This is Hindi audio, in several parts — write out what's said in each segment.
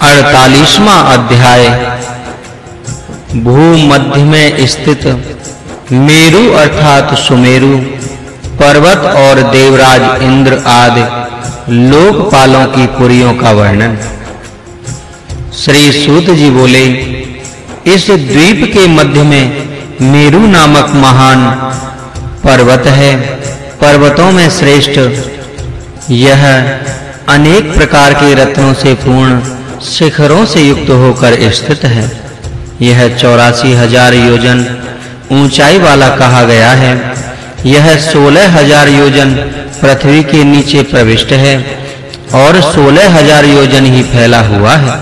अड़तालीसवां अध्याय। भूमध्य में स्थित मेरु अर्थात सुमेरु पर्वत और देवराज इंद्र आदि लोकपालों की पुरियों का वर्णन। श्री सूत जी बोले, इस द्वीप के मध्य में मेरु नामक महान पर्वत है। पर्वतों में श्रेष्ठ। यह अनेक प्रकार के रत्नों से पूर्ण शिखरों से युक्त होकर स्थित है। यह चौरासी हज़ार योजन ऊंचाई वाला कहा गया है। यह सोलह हज़ार योजन पृथ्वी के नीचे प्रविष्ट है और सोलह हज़ार योजन ही फैला हुआ है।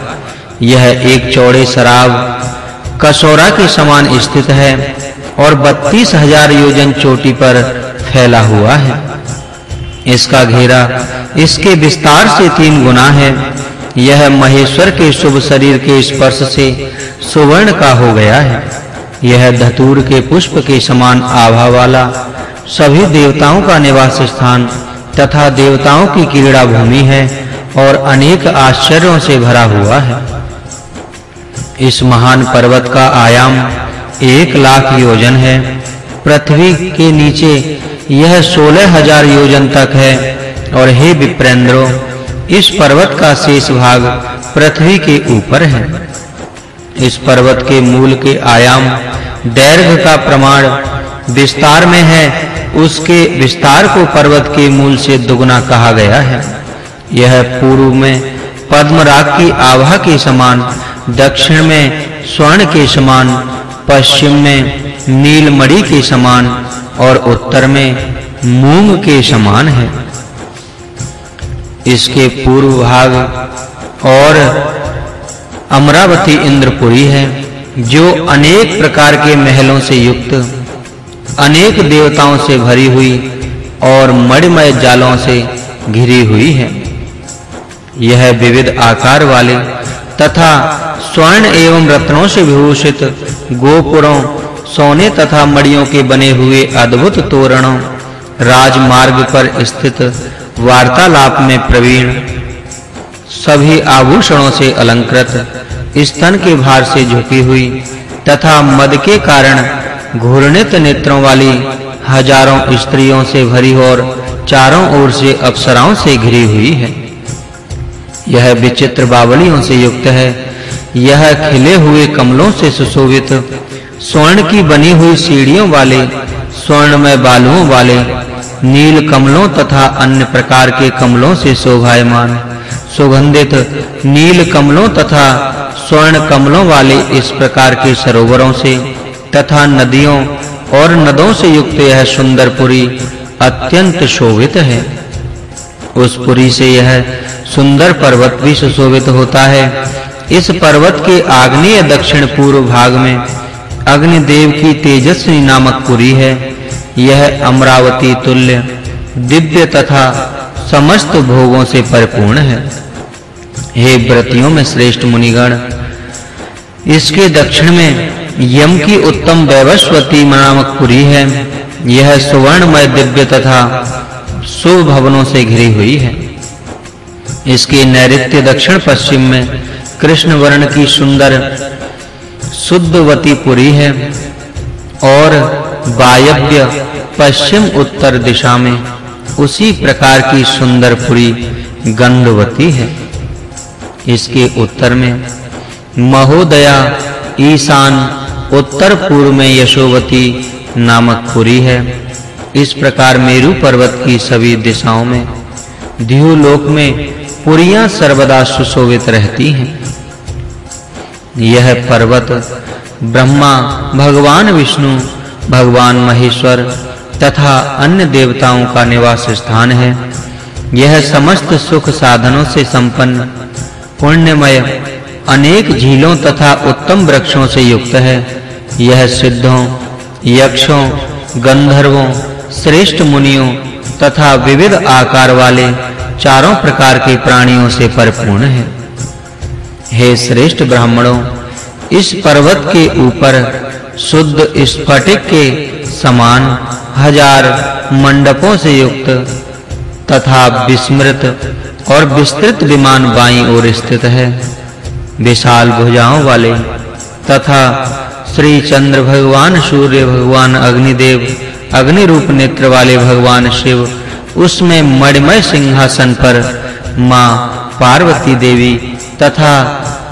यह एक चौड़े शराब कसौरा के समान स्थित है और बत्तीस हज़ार योजन चोटी पर फैला हुआ है। इसका घेरा इसके विस्तार से तीन गुना है। यह महेश्वर के शुभ शरीर के स्पर्श से सुवर्ण का हो गया है। यह धतूर के पुष्प के समान आभा वाला सभी देवताओं का निवास स्थान तथा देवताओं की क्रीड़ा भूमि है और अनेक आश्चर्यों से भरा हुआ है। इस महान पर्वत का आयाम एक लाख योजन है। पृथ्वी के नीचे यह सोलह हज़ार योजन तक है। और हे विप्रेंद्रो इस पर्वत का शेष भाग पृथ्वी के ऊपर है। इस पर्वत के मूल के आयाम दैर्घ्य का प्रमाण विस्तार में है। उसके विस्तार को पर्वत के मूल से दुगना कहा गया है। यह पूर्व में पद्मराग की आभा के समान, दक्षिण में स्वर्ण के समान, पश्चिम में नीलमणि के समान और उत्तर में मूंग के समान है। इसके पूर्व भाग और अमरावती इंद्रपुरी है, जो अनेक प्रकार के महलों से युक्त, अनेक देवताओं से भरी हुई और मणिमय जालों से घिरी हुई है। यह विविध आकार वाले तथा स्वर्ण एवं रत्नों से विभूषित गोपुरों, सोने तथा मड़ियों के बने हुए अद्भुत तोरणों राजमार्ग पर स्थित वार्तालाप में प्रवीण, सभी आभूषणों से अलंकृत स्तन के भार से झुकी हुई, तथा मद के कारण घूर्णित नेत्रों वाली हज़ारों स्त्रियों से भरी और चारों ओर से अप्सराओं से घिरी हुई है। यह विचित्र बावलियों से युक्त है। यह खिले हुए कमलों से सुशोभित, स्वर्ण की बनी हुई सीढ़ियों वाले, स्वर्णमय बालुओं वाले नील कमलों तथा अन्य प्रकार के कमलों से शोभायमान। सुगंधित नील कमलों तथा स्वर्ण कमलों वाले इस प्रकार के सरोवरों से तथा नदियों और नदों से युक्त यह सुंदर पुरी अत्यंत शोभित है। उस पुरी से यह सुंदर पर्वत भी सुशोभित होता है। इस पर्वत के आग्नेय दक्षिण पूर्व भाग में अग्निदेव की तेजस्वी नामक पुरी है। यह अमरावती तुल्य दिव्य तथा समस्त भोगों से परिपूर्ण है। हे व्रतियों में श्रेष्ठ मुनिगण, इसके दक्षिण में यम की उत्तम वैवस्वती नामक पुरी है। यह सुवर्णमय दिव्य तथा शुभ भवनों से घिरी हुई है। इसके नैऋत्य दक्षिण पश्चिम में कृष्ण वर्ण की सुंदर शुद्धवती पुरी है और वायव्य पश्चिम उत्तर दिशा में उसी प्रकार की सुंदर पुरी गंधवती है। इसके उत्तर में महोदया ईशान उत्तर पूर्व में यशोवती नामक पुरी है। इस प्रकार मेरु पर्वत की सभी दिशाओं में लोक में पुरियाँ सर्वदा सुशोभित रहती हैं। यह पर्वत ब्रह्मा, भगवान विष्णु भगवान महेश्वर तथा अन्य देवताओं का निवास स्थान है। यह समस्त सुख साधनों से संपन्न, पुण्यमय, अनेक झीलों तथा उत्तम वृक्षों से युक्त है। यह सिद्धों, यक्षों, गंधर्वों, श्रेष्ठ मुनियों तथा विविध आकार वाले चारों प्रकार के प्राणियों से परिपूर्ण है। हे श्रेष्ठ ब्राह्मणों, इस पर्वत के ऊपर शुद्ध स्फटिक के समान हज़ार मंडपों से युक्त तथा विस्मृत और विस्तृत विमान बाईं ओर स्थित है। विशाल भुजाओं वाले तथा श्री चंद्र भगवान, सूर्य भगवान, अग्निदेव अग्नि रूप नेत्र वाले भगवान शिव, उसमें मणिमय सिंहासन पर माँ पार्वती देवी तथा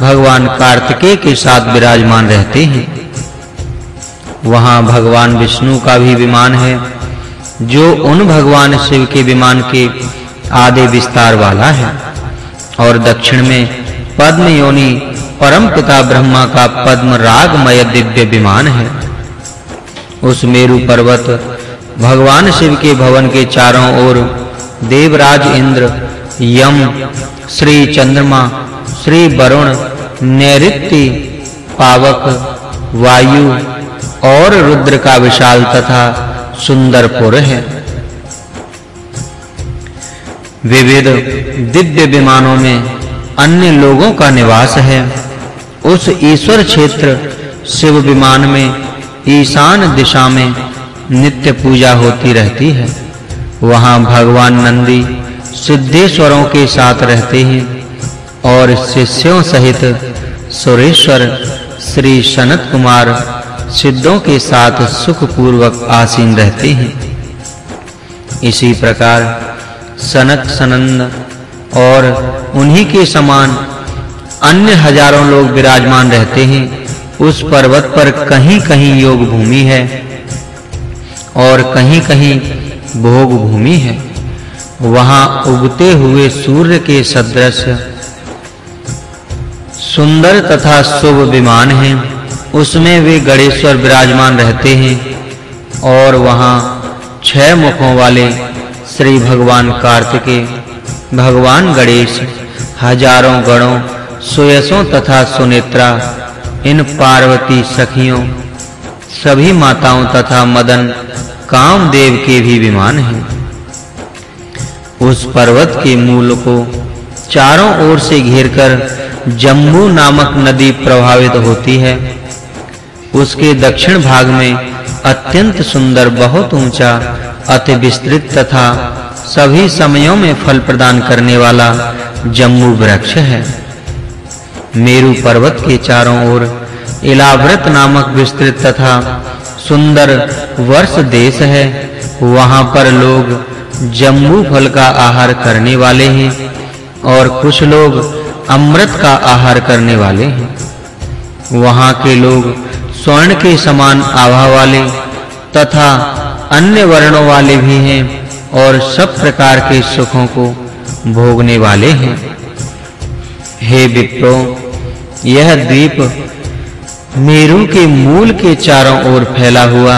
भगवान कार्तिकेय के साथ विराजमान रहते हैं। वहाँ भगवान विष्णु का भी विमान है, जो उन भगवान शिव के विमान के आधे विस्तार वाला है। और दक्षिण में पद्म योनि परम पिता ब्रह्मा का पद्म रागमय दिव्य विमान है। उस मेरु पर्वत भगवान शिव के भवन के चारों ओर देवराज इंद्र, यम, श्री चंद्रमा, श्री वरुण, नैऋत्य, पावक, वायु और रुद्र का विशाल तथा सुंदर पुर है। विविध दिव्य विमानों में अन्य लोगों का निवास है। उस ईश्वर क्षेत्र शिव विमान में ईशान दिशा में नित्य पूजा होती रहती है। वहाँ भगवान नंदी सिद्धेश्वरों के साथ रहते हैं और शिष्यों सहित सुरेश्वर श्री सनत कुमार सिद्धों के साथ सुख पूर्वक आसीन रहते हैं। इसी प्रकार सनक सनंद और उन्हीं के समान अन्य हज़ारों लोग विराजमान रहते हैं। उस पर्वत पर कहीं-कहीं योग भूमि है और कहीं-कहीं भोग भूमि है। वहाँ उगते हुए सूर्य के सदृश सुंदर तथा शुभ विमान हैं। उसमें वे गणेश्वर विराजमान रहते हैं और वहाँ छह मुखों वाले श्री भगवान कार्तिकेय भगवान गणेश, हज़ारों गणों, सुयसों तथा सुनेत्रा, इन पार्वती सखियों, सभी माताओं तथा मदन कामदेव के भी विमान हैं। उस पर्वत के मूल को चारों ओर से घेरकर जम्बू नामक नदी प्रभावित होती है। उसके दक्षिण भाग में अत्यंत सुंदर, बहुत ऊँचा, अति विस्तृत तथा सभी समयों में फल प्रदान करने वाला जम्बू वृक्ष है। मेरु पर्वत के चारों ओर इलाव्रत नामक विस्तृत तथा सुंदर वर्ष देश है। वहाँ पर लोग जम्बू फल का आहार करने वाले हैं और कुछ लोग अमृत का आहार करने वाले हैं। वहाँ के लोग स्वर्ण के समान आभा वाले तथा अन्य वर्णों वाले भी हैं और सब प्रकार के सुखों को भोगने वाले हैं। हे विप्रो, यह द्वीप मेरु के मूल के चारों ओर फैला हुआ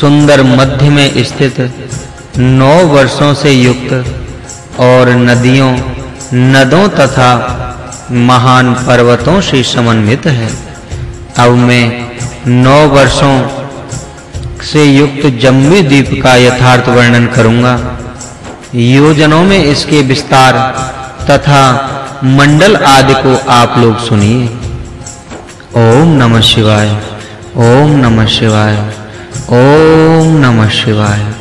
सुंदर मध्य में स्थित नौ वर्षों से युक्त और नदियों, नदों तथा महान पर्वतों से समन्वित है। अब मैं नौ वर्षों से युक्त जम्बी द्वीप का यथार्थ वर्णन करूँगा। योजनों में इसके विस्तार तथा मंडल आदि को आप लोग सुनिए। ओम नमः शिवाय, ओम नमः शिवाय, ओम नमः शिवाय।